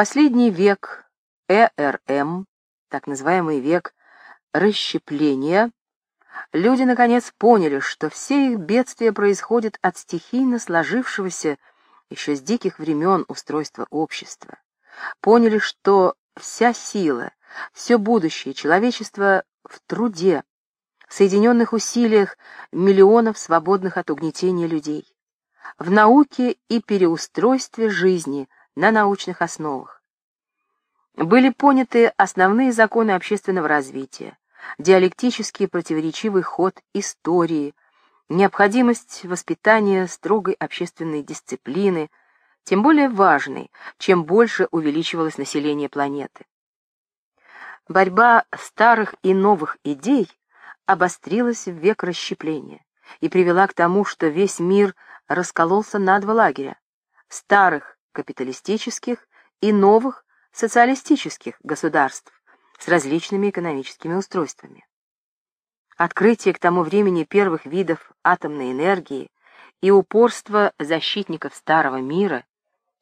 последний век ЭРМ, так называемый век расщепления, люди наконец поняли, что все их бедствия происходят от стихийно сложившегося еще с диких времен устройства общества. Поняли, что вся сила, все будущее человечества в труде, в соединенных усилиях миллионов свободных от угнетения людей, в науке и переустройстве жизни на научных основах. Были поняты основные законы общественного развития, диалектический противоречивый ход истории, необходимость воспитания строгой общественной дисциплины, тем более важной, чем больше увеличивалось население планеты. Борьба старых и новых идей обострилась в век расщепления и привела к тому, что весь мир раскололся на два лагеря — старых капиталистических и новых социалистических государств с различными экономическими устройствами. Открытие к тому времени первых видов атомной энергии и упорство защитников старого мира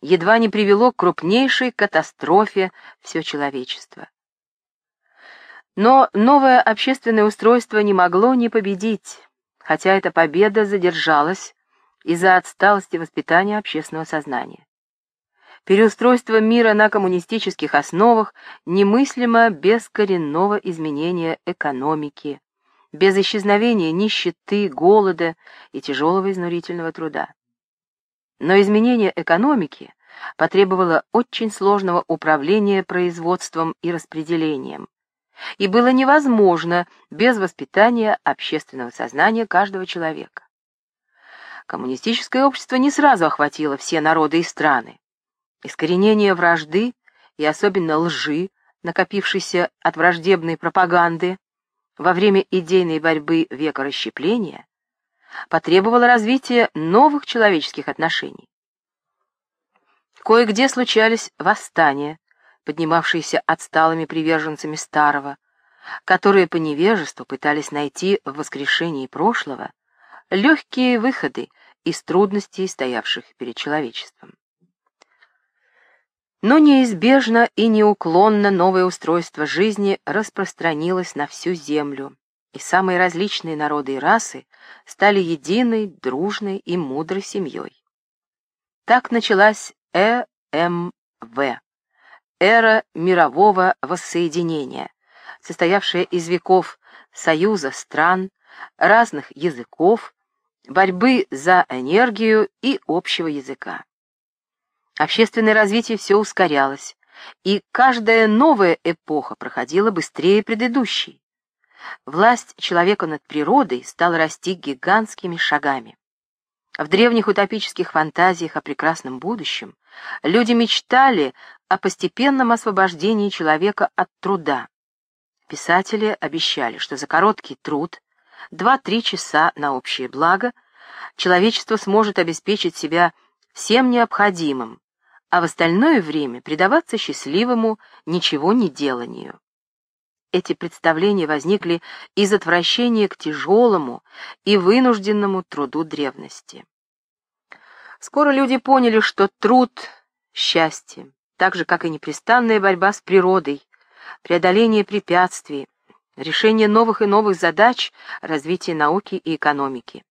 едва не привело к крупнейшей катастрофе все человечество. Но новое общественное устройство не могло не победить, хотя эта победа задержалась из-за отсталости воспитания общественного сознания. Переустройство мира на коммунистических основах немыслимо без коренного изменения экономики, без исчезновения нищеты, голода и тяжелого изнурительного труда. Но изменение экономики потребовало очень сложного управления производством и распределением, и было невозможно без воспитания общественного сознания каждого человека. Коммунистическое общество не сразу охватило все народы и страны. Искоренение вражды и особенно лжи, накопившейся от враждебной пропаганды во время идейной борьбы века расщепления, потребовало развития новых человеческих отношений. Кое-где случались восстания, поднимавшиеся отсталыми приверженцами старого, которые по невежеству пытались найти в воскрешении прошлого легкие выходы из трудностей, стоявших перед человечеством. Но неизбежно и неуклонно новое устройство жизни распространилось на всю Землю, и самые различные народы и расы стали единой, дружной и мудрой семьей. Так началась ЭМВ эра мирового воссоединения, состоявшая из веков союза стран, разных языков, борьбы за энергию и общего языка. Общественное развитие все ускорялось, и каждая новая эпоха проходила быстрее предыдущей. Власть человека над природой стала расти гигантскими шагами. В древних утопических фантазиях о прекрасном будущем люди мечтали о постепенном освобождении человека от труда. Писатели обещали, что за короткий труд, 2-3 часа на общее благо, человечество сможет обеспечить себя всем необходимым, а в остальное время предаваться счастливому ничего не деланию. Эти представления возникли из отвращения к тяжелому и вынужденному труду древности. Скоро люди поняли, что труд — счастье, так же, как и непрестанная борьба с природой, преодоление препятствий, решение новых и новых задач развития науки и экономики.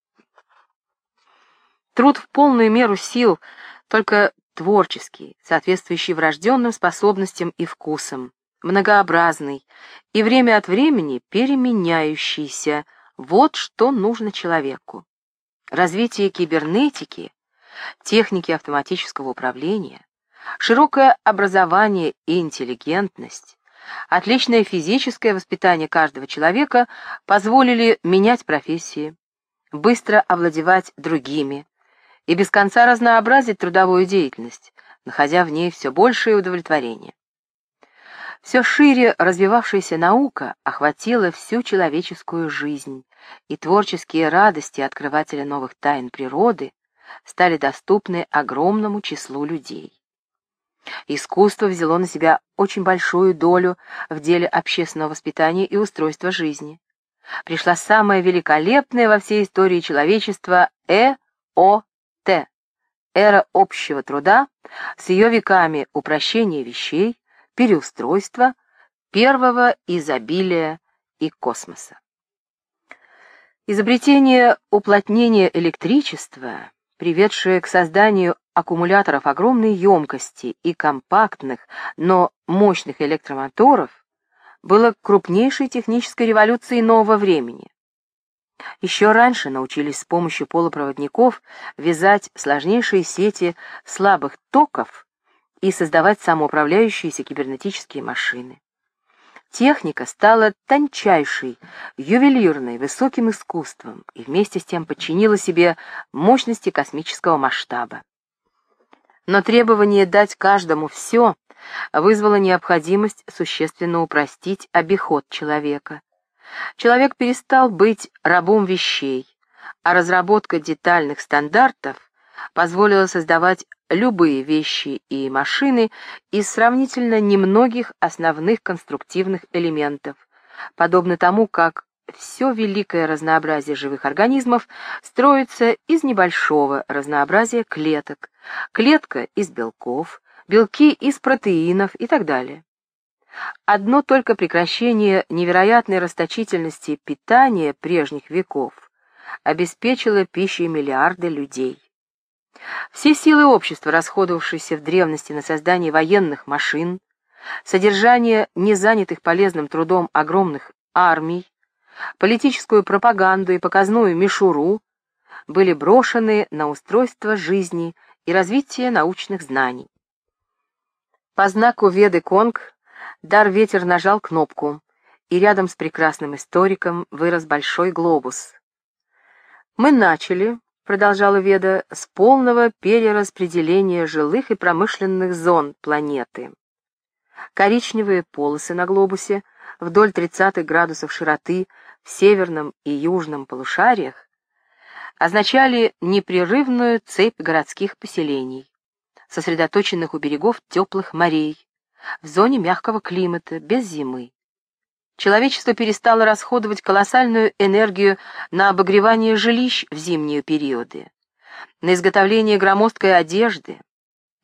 Труд в полную меру сил, только творческий, соответствующий врожденным способностям и вкусам, многообразный и время от времени переменяющийся. Вот что нужно человеку. Развитие кибернетики, техники автоматического управления, широкое образование и интеллигентность, отличное физическое воспитание каждого человека позволили менять профессии, быстро овладевать другими и без конца разнообразить трудовую деятельность, находя в ней все большее удовлетворение. Все шире развивавшаяся наука охватила всю человеческую жизнь, и творческие радости открывателя новых тайн природы стали доступны огромному числу людей. Искусство взяло на себя очень большую долю в деле общественного воспитания и устройства жизни. Пришла самая великолепная во всей истории человечества ЭОТ эра общего труда с ее веками упрощения вещей, переустройства, первого изобилия и космоса. Изобретение уплотнения электричества, приведшее к созданию аккумуляторов огромной емкости и компактных, но мощных электромоторов, было крупнейшей технической революцией нового времени. Еще раньше научились с помощью полупроводников вязать сложнейшие сети слабых токов и создавать самоуправляющиеся кибернетические машины. Техника стала тончайшей, ювелирной, высоким искусством и вместе с тем подчинила себе мощности космического масштаба. Но требование дать каждому все вызвало необходимость существенно упростить обиход человека. Человек перестал быть рабом вещей, а разработка детальных стандартов позволила создавать любые вещи и машины из сравнительно немногих основных конструктивных элементов, подобно тому, как все великое разнообразие живых организмов строится из небольшого разнообразия клеток, клетка из белков, белки из протеинов и так далее. Одно только прекращение невероятной расточительности питания прежних веков обеспечило пищей миллиарды людей. Все силы общества, расходовавшиеся в древности на создание военных машин, содержание незанятых полезным трудом огромных армий, политическую пропаганду и показную мишуру, были брошены на устройство жизни и развитие научных знаний. По знаку Веды Конг Дар Ветер нажал кнопку, и рядом с прекрасным историком вырос большой глобус. Мы начали, продолжала Веда, с полного перераспределения жилых и промышленных зон планеты. Коричневые полосы на глобусе вдоль 30 градусов широты в северном и южном полушариях означали непрерывную цепь городских поселений, сосредоточенных у берегов теплых морей, в зоне мягкого климата, без зимы человечество перестало расходовать колоссальную энергию на обогревание жилищ в зимние периоды, на изготовление громоздкой одежды.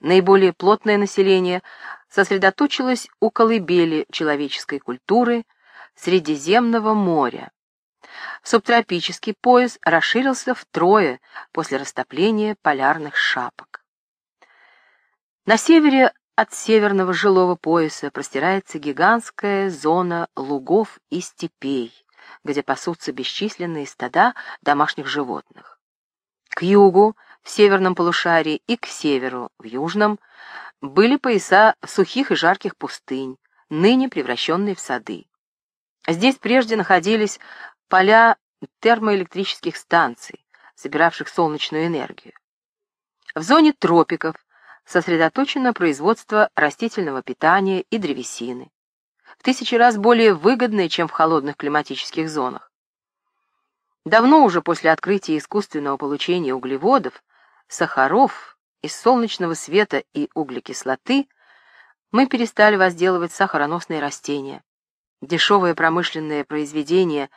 Наиболее плотное население сосредоточилось у колыбели человеческой культуры Средиземного моря. Субтропический пояс расширился втрое после растопления полярных шапок. На севере от северного жилого пояса простирается гигантская зона лугов и степей, где пасутся бесчисленные стада домашних животных. К югу, в северном полушарии, и к северу, в южном, были пояса сухих и жарких пустынь, ныне превращенные в сады. Здесь прежде находились поля термоэлектрических станций, собиравших солнечную энергию. В зоне тропиков сосредоточено производство растительного питания и древесины, в тысячи раз более выгодное, чем в холодных климатических зонах. Давно уже после открытия искусственного получения углеводов, сахаров, из солнечного света и углекислоты мы перестали возделывать сахароносные растения. Дешевое промышленное произведение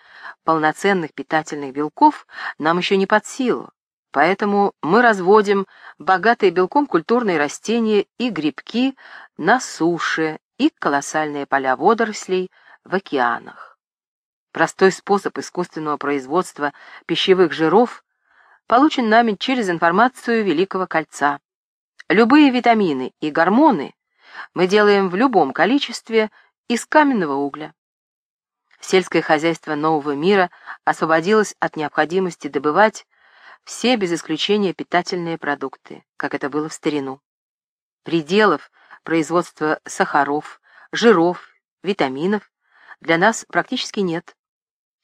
полноценных питательных белков нам еще не под силу, Поэтому мы разводим богатые белком культурные растения и грибки на суше и колоссальные поля водорослей в океанах. Простой способ искусственного производства пищевых жиров получен нами через информацию Великого Кольца. Любые витамины и гормоны мы делаем в любом количестве из каменного угля. Сельское хозяйство нового мира освободилось от необходимости добывать все без исключения питательные продукты, как это было в старину. Пределов производства сахаров, жиров, витаминов для нас практически нет.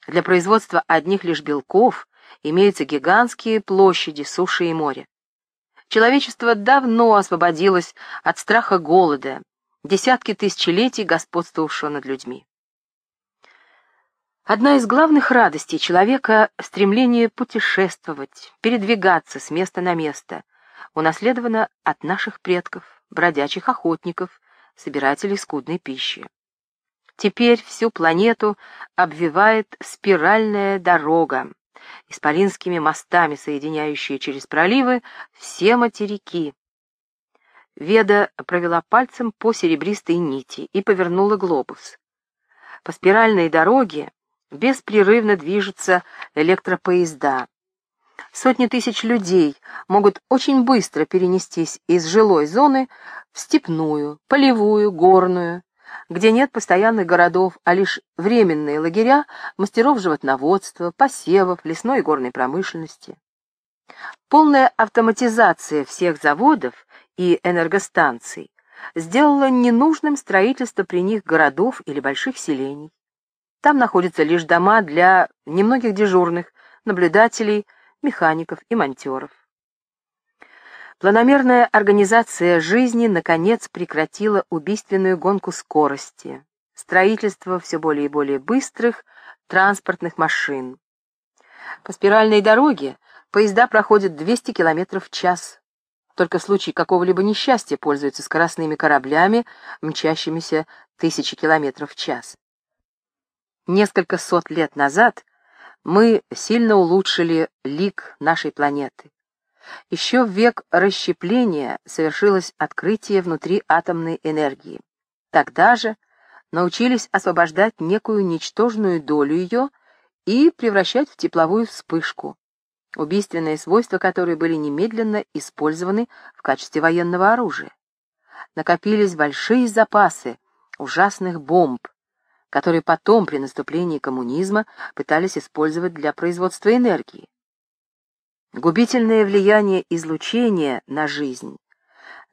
Для производства одних лишь белков имеются гигантские площади суши и моря. Человечество давно освободилось от страха голода, десятки тысячелетий господствовавшего над людьми. Одна из главных радостей человека — стремление путешествовать, передвигаться с места на место, унаследовано от наших предков, бродячих охотников, собирателей скудной пищи. Теперь всю планету обвивает спиральная дорога, исполинскими мостами, соединяющие через проливы все материки. Веда провела пальцем по серебристой нити и повернула глобус. По спиральной дороге беспрерывно движутся электропоезда. Сотни тысяч людей могут очень быстро перенестись из жилой зоны в степную, полевую, горную, где нет постоянных городов, а лишь временные лагеря мастеров животноводства, посевов, лесной и горной промышленности. Полная автоматизация всех заводов и энергостанций сделала ненужным строительство при них городов или больших селений. Там находятся лишь дома для немногих дежурных, наблюдателей, механиков и монтеров. Планомерная организация жизни, наконец, прекратила убийственную гонку скорости, строительство все более и более быстрых транспортных машин. По спиральной дороге поезда проходят 200 км в час. Только в случае какого-либо несчастья пользуются скоростными кораблями, мчащимися тысячи километров в час. Несколько сот лет назад мы сильно улучшили лик нашей планеты. Еще в век расщепления совершилось открытие внутри атомной энергии. Тогда же научились освобождать некую ничтожную долю ее и превращать в тепловую вспышку, убийственные свойства которой были немедленно использованы в качестве военного оружия. Накопились большие запасы ужасных бомб, которые потом при наступлении коммунизма пытались использовать для производства энергии. Губительное влияние излучения на жизнь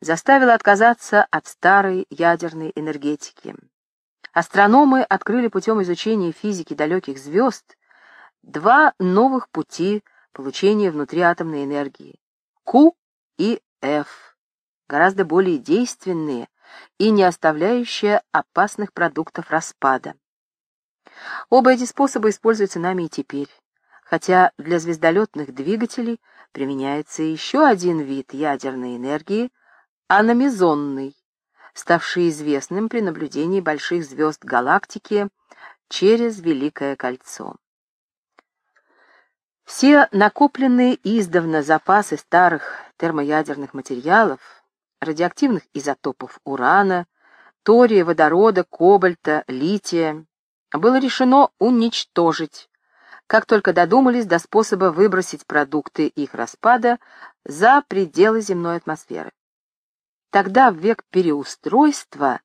заставило отказаться от старой ядерной энергетики. Астрономы открыли путем изучения физики далеких звезд два новых пути получения внутриатомной энергии — Q и F, гораздо более действенные и не оставляющие опасных продуктов распада. Оба эти способа используются нами и теперь хотя для звездолетных двигателей применяется еще один вид ядерной энергии — аномизонный, ставший известным при наблюдении больших звезд галактики через Великое кольцо. Все накопленные издавна запасы старых термоядерных материалов, радиоактивных изотопов урана, тория, водорода, кобальта, лития, было решено уничтожить как только додумались до способа выбросить продукты их распада за пределы земной атмосферы. Тогда, в век переустройства,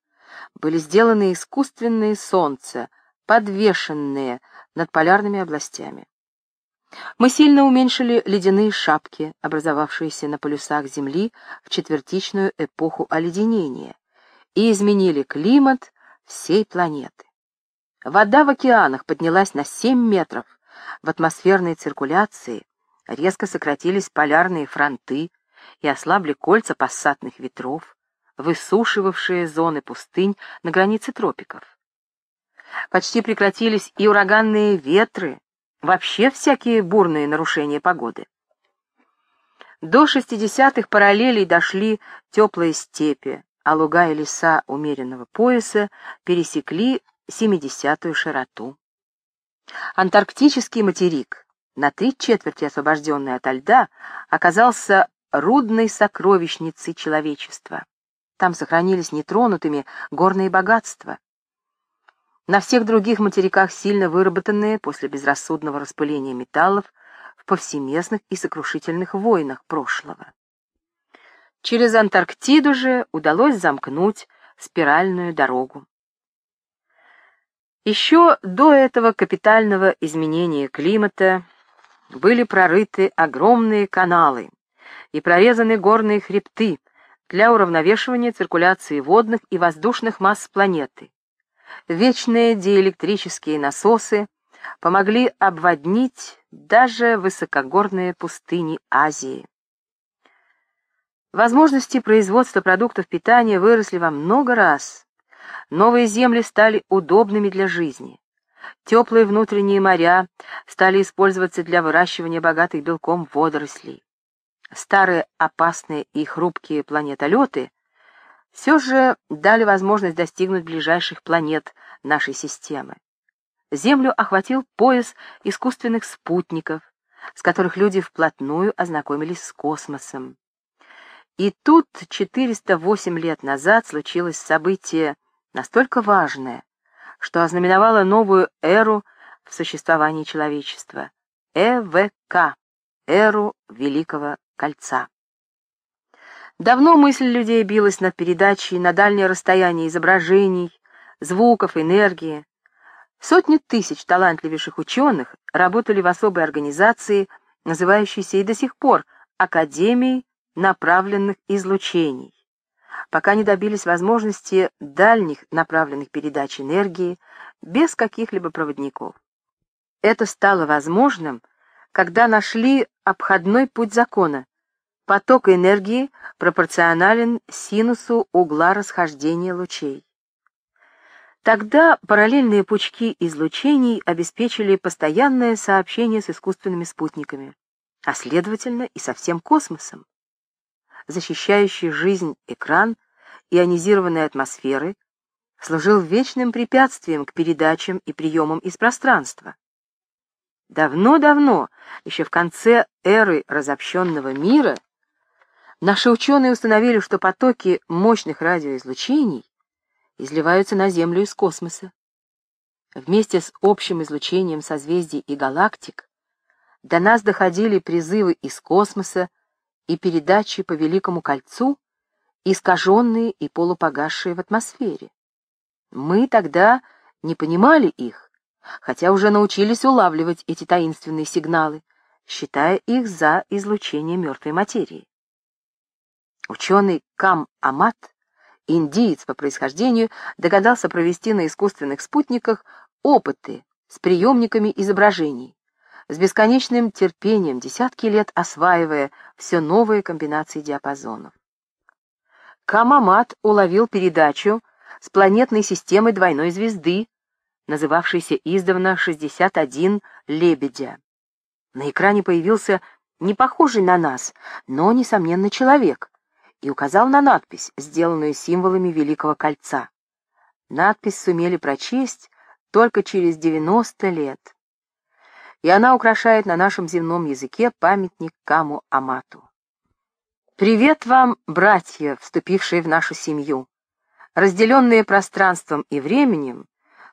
были сделаны искусственные солнца, подвешенные над полярными областями. Мы сильно уменьшили ледяные шапки, образовавшиеся на полюсах Земли в четвертичную эпоху оледенения, и изменили климат всей планеты. Вода в океанах поднялась на 7 метров, в атмосферной циркуляции резко сократились полярные фронты и ослабли кольца пассатных ветров, высушивавшие зоны пустынь на границе тропиков. Почти прекратились и ураганные ветры, вообще всякие бурные нарушения погоды. До 60-х параллелей дошли теплые степи, а луга и леса умеренного пояса пересекли 70-ю широту. Антарктический материк, на три четверти освобожденный ото льда, оказался рудной сокровищницей человечества. Там сохранились нетронутыми горные богатства. На всех других материках сильно выработанные после безрассудного распыления металлов в повсеместных и сокрушительных войнах прошлого. Через Антарктиду же удалось замкнуть спиральную дорогу. Еще до этого капитального изменения климата были прорыты огромные каналы и прорезаны горные хребты для уравновешивания циркуляции водных и воздушных масс планеты. Вечные диэлектрические насосы помогли обводнить даже высокогорные пустыни Азии. Возможности производства продуктов питания выросли во много раз, Новые земли стали удобными для жизни. Теплые внутренние моря стали использоваться для выращивания богатых белком водорослей. Старые опасные и хрупкие планетолеты все же дали возможность достигнуть ближайших планет нашей системы. Землю охватил пояс искусственных спутников, с которых люди вплотную ознакомились с космосом. И тут 408 лет назад случилось событие настолько важное, что ознаменовало новую эру в существовании человечества — ЭВК, эру Великого Кольца. Давно мысль людей билась над передачей на дальнее расстояние изображений, звуков, энергии. Сотни тысяч талантливейших ученых работали в особой организации, называющейся и до сих пор Академией направленных излучений, пока не добились возможности дальних направленных передач энергии без каких-либо проводников. Это стало возможным, когда нашли обходной путь закона. Поток энергии пропорционален синусу угла расхождения лучей. Тогда параллельные пучки излучений обеспечили постоянное сообщение с искусственными спутниками, а следовательно и со всем космосом. Защищающий жизнь экран ионизированной атмосферы служил вечным препятствием к передачам и приемам из пространства. Давно-давно, еще в конце эры разобщенного мира, наши ученые установили, что потоки мощных радиоизлучений изливаются на Землю из космоса. Вместе с общим излучением созвездий и галактик до нас доходили призывы из космоса и передачи по Великому кольцу, искаженные и полупогасшие в атмосфере. Мы тогда не понимали их, хотя уже научились улавливать эти таинственные сигналы, считая их за излучение мертвой материи. Ученый Кам Амат индиец по происхождению, догадался провести на искусственных спутниках опыты с приемниками изображений, с бесконечным терпением десятки лет осваивая все новые комбинации диапазонов. Камамат уловил передачу с планетной системой двойной звезды, называвшейся издавна 61 «Лебедя». На экране появился не похожий на нас, но, несомненно, человек, и указал на надпись, сделанную символами Великого Кольца. Надпись сумели прочесть только через 90 лет. И она украшает на нашем земном языке памятник Каму Амату. Привет вам, братья, вступившие в нашу семью. Разделенные пространством и временем,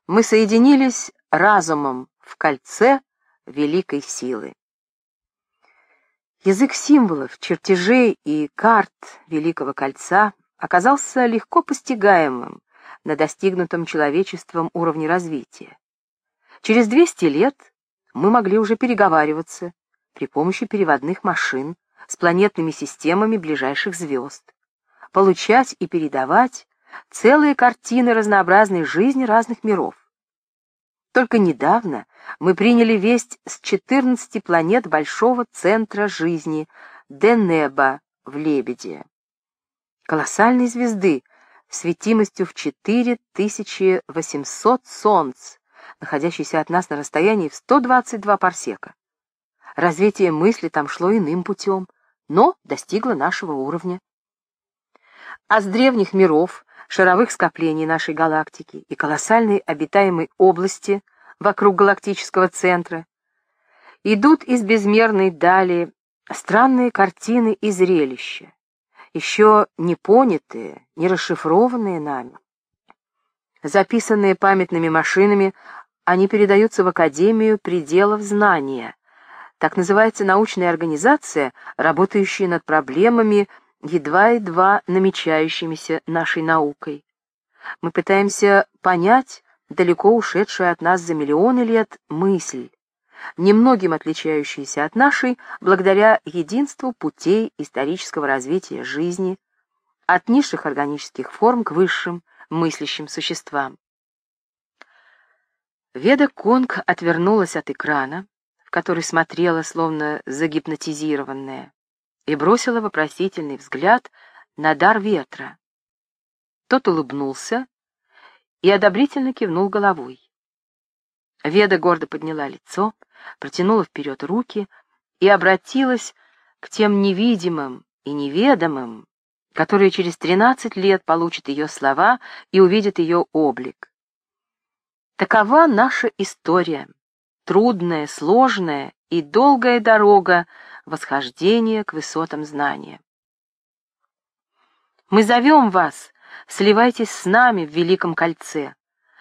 мы соединились разумом в кольце великой силы. Язык символов, чертежей и карт Великого Кольца оказался легко постигаемым на достигнутом человечеством уровне развития. Через 200 лет мы могли уже переговариваться при помощи переводных машин с планетными системами ближайших звезд, получать и передавать целые картины разнообразной жизни разных миров. Только недавно мы приняли весть с 14 планет большого центра жизни Денеба в Лебеде. Колоссальной звезды светимостью в 4800 солнц, находящейся от нас на расстоянии в 122 парсека. Развитие мысли там шло иным путем, но достигло нашего уровня. А с древних миров шаровых скоплений нашей галактики и колоссальной обитаемой области вокруг галактического центра, идут из безмерной дали странные картины и зрелища, еще не понятые, не расшифрованные нами. Записанные памятными машинами, они передаются в Академию пределов знания. Так называется научная организация, работающая над проблемами едва-едва намечающимися нашей наукой. Мы пытаемся понять далеко ушедшую от нас за миллионы лет мысль, немногим отличающаяся от нашей благодаря единству путей исторического развития жизни, от низших органических форм к высшим мыслящим существам. Веда Конг отвернулась от экрана, в который смотрела, словно загипнотизированная и бросила вопросительный взгляд на дар ветра. Тот улыбнулся и одобрительно кивнул головой. Веда гордо подняла лицо, протянула вперед руки и обратилась к тем невидимым и неведомым, которые через тринадцать лет получат ее слова и увидят ее облик. Такова наша история, трудная, сложная и долгая дорога восхождения к высотам знания. Мы зовем вас, сливайтесь с нами в Великом Кольце,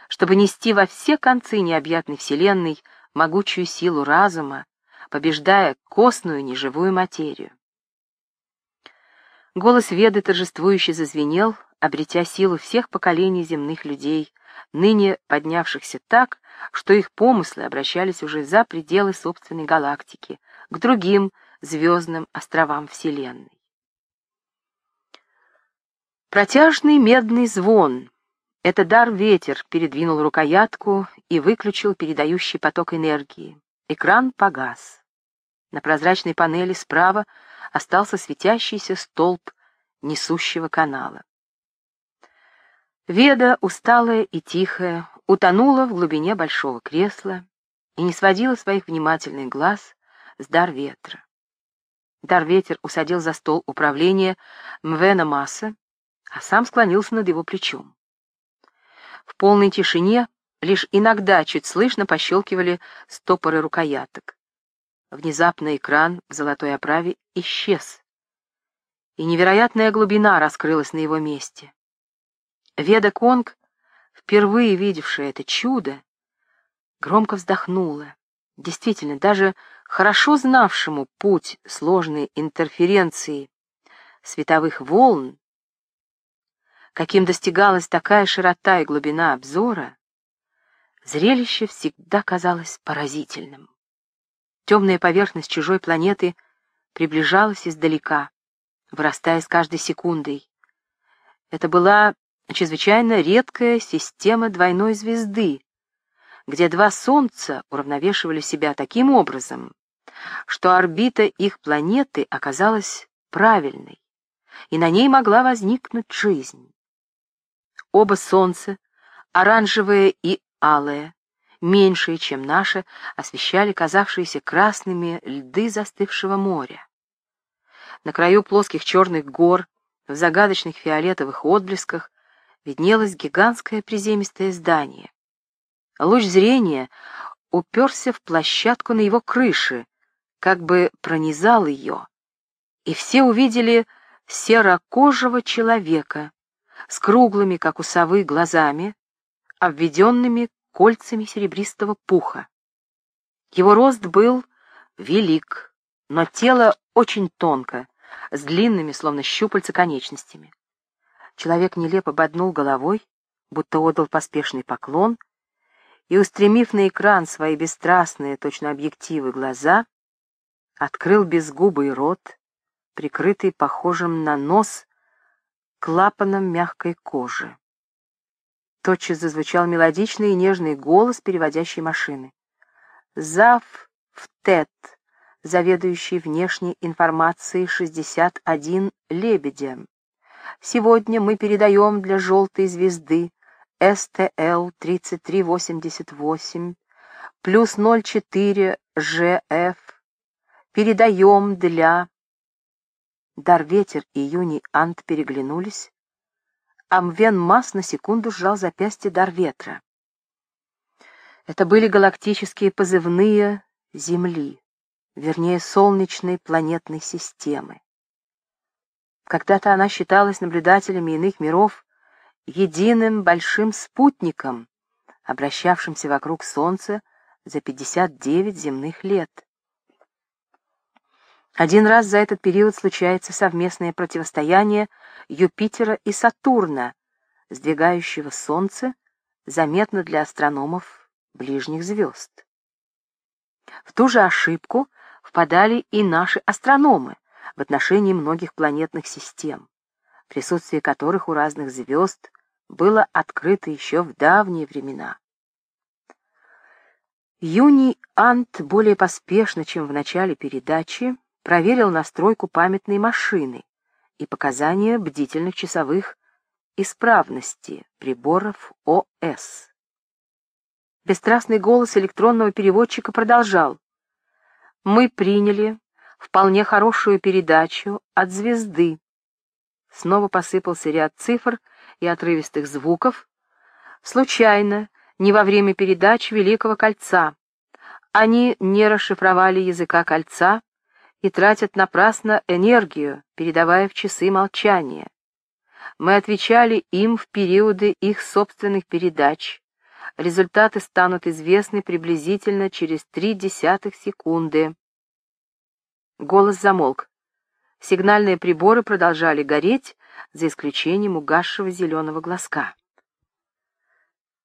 чтобы нести во все концы необъятной Вселенной могучую силу разума, побеждая костную неживую материю. Голос Веды торжествующе зазвенел, обретя силу всех поколений земных людей, ныне поднявшихся так, что их помыслы обращались уже за пределы собственной галактики, к другим звездным островам Вселенной. Протяжный медный звон — это дар-ветер передвинул рукоятку и выключил передающий поток энергии. Экран погас. На прозрачной панели справа остался светящийся столб несущего канала. Веда, усталая и тихая, утонула в глубине большого кресла и не сводила своих внимательных глаз с дар ветра. Дар ветер усадил за стол управления Мвена Масса, а сам склонился над его плечом. В полной тишине лишь иногда чуть слышно пощелкивали стопоры рукояток. Внезапно экран в золотой оправе исчез, и невероятная глубина раскрылась на его месте. Веда Конг, впервые видевшая это чудо, громко вздохнула. Действительно, даже хорошо знавшему путь сложной интерференции световых волн, каким достигалась такая широта и глубина обзора, зрелище всегда казалось поразительным. Темная поверхность чужой планеты приближалась издалека, вырастая с каждой секундой. Это была чрезвычайно редкая система двойной звезды, где два Солнца уравновешивали себя таким образом, что орбита их планеты оказалась правильной, и на ней могла возникнуть жизнь. Оба Солнца, оранжевое и алое, меньшие, чем наши, освещали казавшиеся красными льды застывшего моря. На краю плоских черных гор, в загадочных фиолетовых отблесках, виднелось гигантское приземистое здание. Луч зрения уперся в площадку на его крыше, как бы пронизал ее, и все увидели серокожего человека с круглыми, как у совы, глазами, обведенными кольцами серебристого пуха. Его рост был велик, но тело очень тонко, с длинными, словно щупальца, конечностями. Человек нелепо боднул головой, будто отдал поспешный поклон, и, устремив на экран свои бесстрастные, точно объективы, глаза, открыл безгубый рот, прикрытый похожим на нос клапаном мягкой кожи. Тотчас зазвучал мелодичный и нежный голос переводящей машины. «Зав в ТЭТ, заведующий внешней информацией 61 Лебедя. Сегодня мы передаем для желтой звезды СТЛ-3388 плюс 04 ЖФ. Передаем для...» Дарветер и Юни Ант переглянулись, Амвен Мас на секунду сжал запястье дар ветра. Это были галактические позывные Земли, вернее, солнечной планетной системы. Когда-то она считалась наблюдателями иных миров единым большим спутником, обращавшимся вокруг Солнца за 59 земных лет. Один раз за этот период случается совместное противостояние Юпитера и Сатурна, сдвигающего Солнце, заметно для астрономов ближних звезд. В ту же ошибку впадали и наши астрономы в отношении многих планетных систем, присутствие которых у разных звезд было открыто еще в давние времена. Юний Ант более поспешно, чем в начале передачи, проверил настройку памятной машины и показания бдительных часовых исправности приборов ОС. Бесстрастный голос электронного переводчика продолжал. «Мы приняли вполне хорошую передачу от звезды». Снова посыпался ряд цифр и отрывистых звуков. Случайно, не во время передач Великого Кольца, Они не расшифровали языка кольца и тратят напрасно энергию, передавая в часы молчания. Мы отвечали им в периоды их собственных передач. Результаты станут известны приблизительно через три десятых секунды. Голос замолк. Сигнальные приборы продолжали гореть, за исключением угасшего зеленого глазка.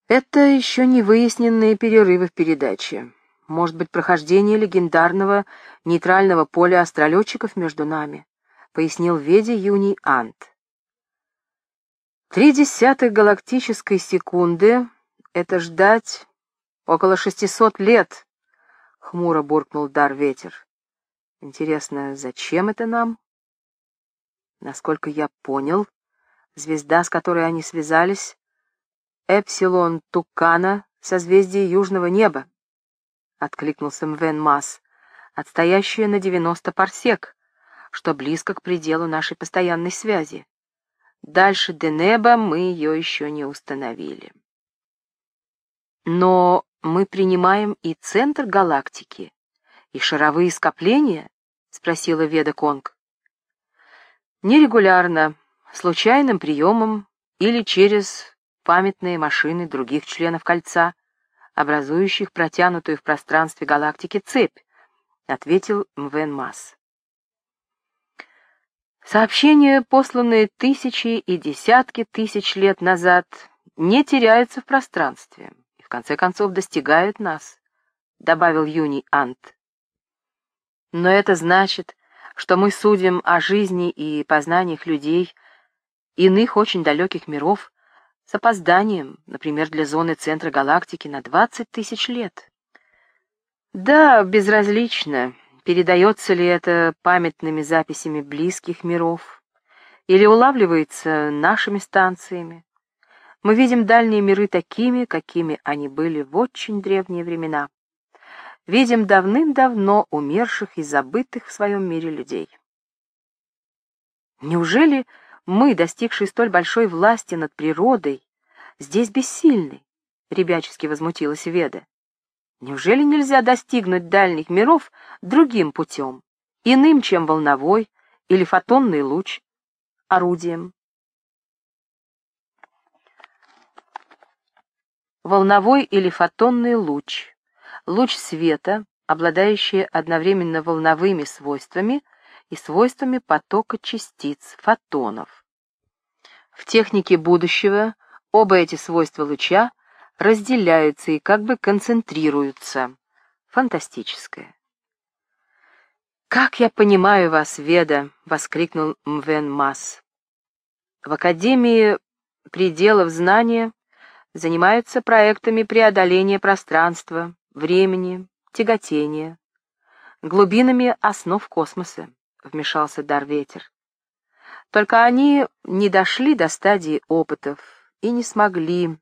Это еще не выясненные перерывы в передаче. Может быть, прохождение легендарного нейтрального поля астролетчиков между нами, пояснил Веди Юний Ант. Три десятых галактической секунды — это ждать около шестисот лет, — хмуро буркнул Дар Ветер. Интересно, зачем это нам? Насколько я понял, звезда, с которой они связались, Эпсилон Тукана, созвездие южного неба, — откликнулся Мвен Масс, отстоящая на девяносто парсек, что близко к пределу нашей постоянной связи. Дальше Денеба мы ее еще не установили. Но мы принимаем и центр галактики, и шаровые скопления, — спросила Веда Конг нерегулярно, случайным приемом или через памятные машины других членов кольца, образующих протянутую в пространстве галактики цепь, ответил Мвен Масс. Сообщения, посланные тысячи и десятки тысяч лет назад, не теряются в пространстве и в конце концов достигают нас, добавил Юний Ант. Но это значит, что мы судим о жизни и познаниях людей иных очень далеких миров с опозданием, например, для зоны центра галактики на 20 тысяч лет. Да, безразлично, передается ли это памятными записями близких миров или улавливается нашими станциями. Мы видим дальние миры такими, какими они были в очень древние времена видим давным-давно умерших и забытых в своем мире людей. Неужели мы, достигшие столь большой власти над природой, здесь бессильны? — ребячески возмутилась Веда. Неужели нельзя достигнуть дальних миров другим путем, иным, чем волновой или фотонный луч, орудием? Волновой или фотонный луч луч света, обладающий одновременно волновыми свойствами и свойствами потока частиц, фотонов. В технике будущего оба эти свойства луча разделяются и как бы концентрируются. Фантастическое. «Как я понимаю вас, Веда!» — воскликнул Мвен Мас. «В Академии пределов знания занимаются проектами преодоления пространства, времени, тяготения, глубинами основ космоса, вмешался Дарветер. Только они не дошли до стадии опытов и не смогли